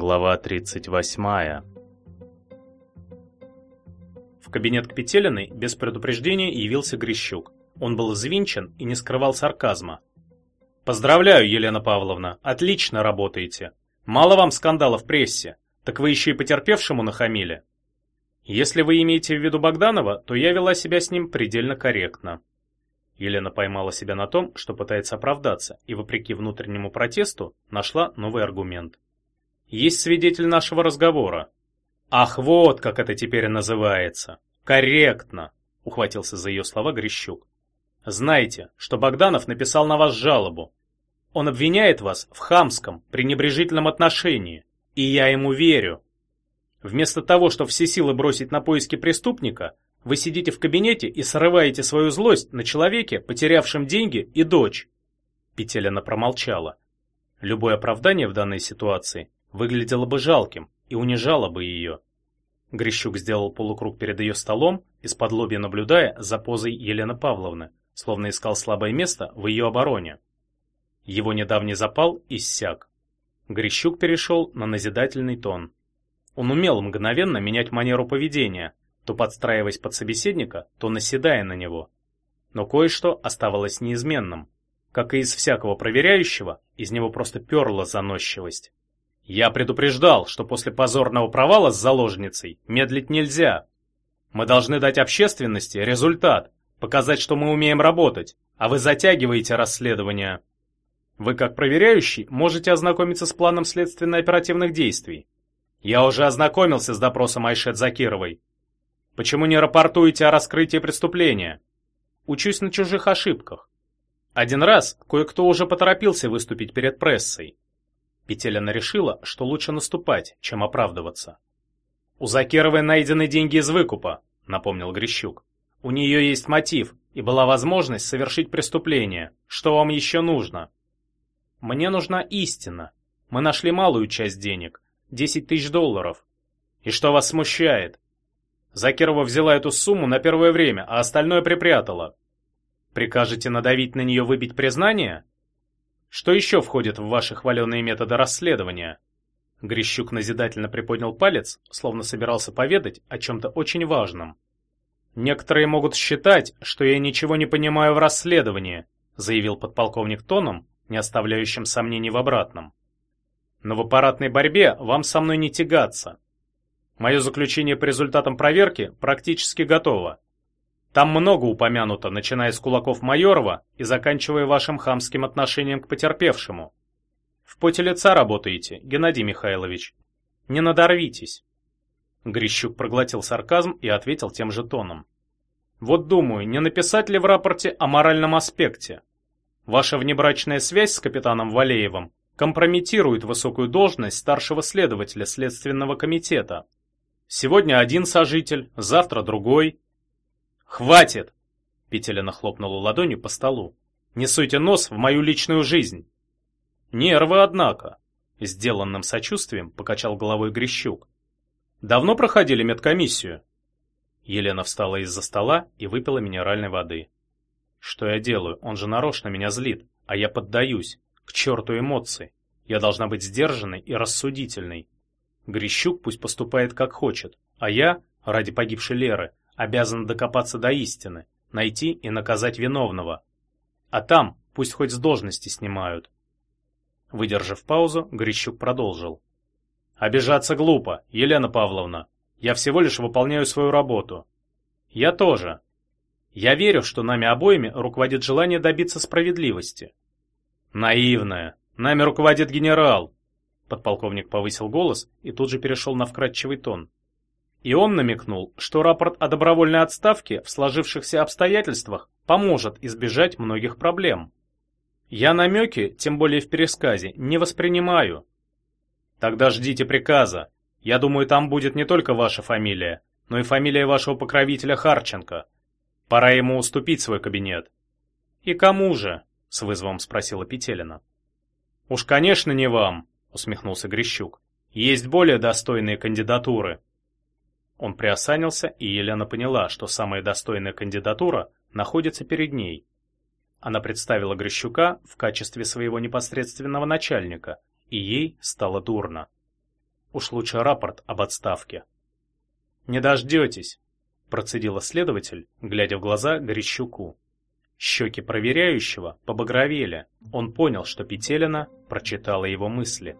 Глава 38. В кабинет к Петелиной без предупреждения явился Грищук. Он был взвинчен и не скрывал сарказма. «Поздравляю, Елена Павловна, отлично работаете. Мало вам скандала в прессе, так вы еще и потерпевшему нахамили. Если вы имеете в виду Богданова, то я вела себя с ним предельно корректно». Елена поймала себя на том, что пытается оправдаться, и, вопреки внутреннему протесту, нашла новый аргумент. «Есть свидетель нашего разговора». «Ах, вот как это теперь называется! Корректно!» — ухватился за ее слова Грищук. «Знаете, что Богданов написал на вас жалобу. Он обвиняет вас в хамском, пренебрежительном отношении, и я ему верю. Вместо того, чтобы все силы бросить на поиски преступника, вы сидите в кабинете и срываете свою злость на человеке, потерявшем деньги и дочь. Петелина промолчала. Любое оправдание в данной ситуации выглядело бы жалким и унижало бы ее. Грищук сделал полукруг перед ее столом, из-под лобья наблюдая за позой Елены Павловны, словно искал слабое место в ее обороне. Его недавний запал иссяк. Грищук перешел на назидательный тон. Он умел мгновенно менять манеру поведения, то подстраиваясь под собеседника, то наседая на него. Но кое-что оставалось неизменным. Как и из всякого проверяющего, из него просто перла заносчивость. Я предупреждал, что после позорного провала с заложницей медлить нельзя. Мы должны дать общественности результат, показать, что мы умеем работать, а вы затягиваете расследование. Вы, как проверяющий, можете ознакомиться с планом следственно-оперативных действий. Я уже ознакомился с допросом Айшет Закировой. Почему не рапортуете о раскрытии преступления? Учусь на чужих ошибках. Один раз кое-кто уже поторопился выступить перед прессой. Петелина решила, что лучше наступать, чем оправдываться. «У Закировой найдены деньги из выкупа», — напомнил Грищук. «У нее есть мотив, и была возможность совершить преступление. Что вам еще нужно?» «Мне нужна истина. Мы нашли малую часть денег, 10 тысяч долларов. И что вас смущает? Закирова взяла эту сумму на первое время, а остальное припрятала. Прикажете надавить на нее выбить признание? Что еще входит в ваши хваленые методы расследования? Грищук назидательно приподнял палец, словно собирался поведать о чем-то очень важном. «Некоторые могут считать, что я ничего не понимаю в расследовании», заявил подполковник тоном, не оставляющим сомнений в обратном. «Но в аппаратной борьбе вам со мной не тягаться. Мое заключение по результатам проверки практически готово. Там много упомянуто, начиная с кулаков Майорова и заканчивая вашим хамским отношением к потерпевшему. В поте лица работаете, Геннадий Михайлович. Не надорвитесь. Грищук проглотил сарказм и ответил тем же тоном. Вот думаю, не написать ли в рапорте о моральном аспекте? Ваша внебрачная связь с капитаном Валеевым компрометирует высокую должность старшего следователя Следственного комитета. Сегодня один сожитель, завтра другой. Хватит! Петелина хлопнула ладонью по столу. Не суйте нос в мою личную жизнь. Нервы, однако. Сделанным сочувствием покачал головой Грищук. Давно проходили медкомиссию? Елена встала из-за стола и выпила минеральной воды. Что я делаю? Он же нарочно меня злит, а я поддаюсь. К черту эмоций. Я должна быть сдержанной и рассудительной. Грищук пусть поступает как хочет, а я, ради погибшей Леры, обязан докопаться до истины, найти и наказать виновного. А там пусть хоть с должности снимают. Выдержав паузу, Грищук продолжил. Обижаться глупо, Елена Павловна. Я всего лишь выполняю свою работу. Я тоже. Я верю, что нами обоими руководит желание добиться справедливости. Наивная. Нами руководит генерал, Подполковник повысил голос и тут же перешел на вкрадчивый тон. И он намекнул, что рапорт о добровольной отставке в сложившихся обстоятельствах поможет избежать многих проблем. Я намеки, тем более в пересказе, не воспринимаю. Тогда ждите приказа. Я думаю, там будет не только ваша фамилия, но и фамилия вашего покровителя Харченко. Пора ему уступить свой кабинет. И кому же? с вызовом спросила Петелина. Уж, конечно, не вам, усмехнулся Грищук. Есть более достойные кандидатуры. Он приосанился, и Елена поняла, что самая достойная кандидатура находится перед ней. Она представила Грищука в качестве своего непосредственного начальника, и ей стало дурно. Уж лучше рапорт об отставке. «Не дождетесь», — процедила следователь, глядя в глаза Грищуку. Щеки проверяющего побагровели. Он понял, что Петелина прочитала его мысли.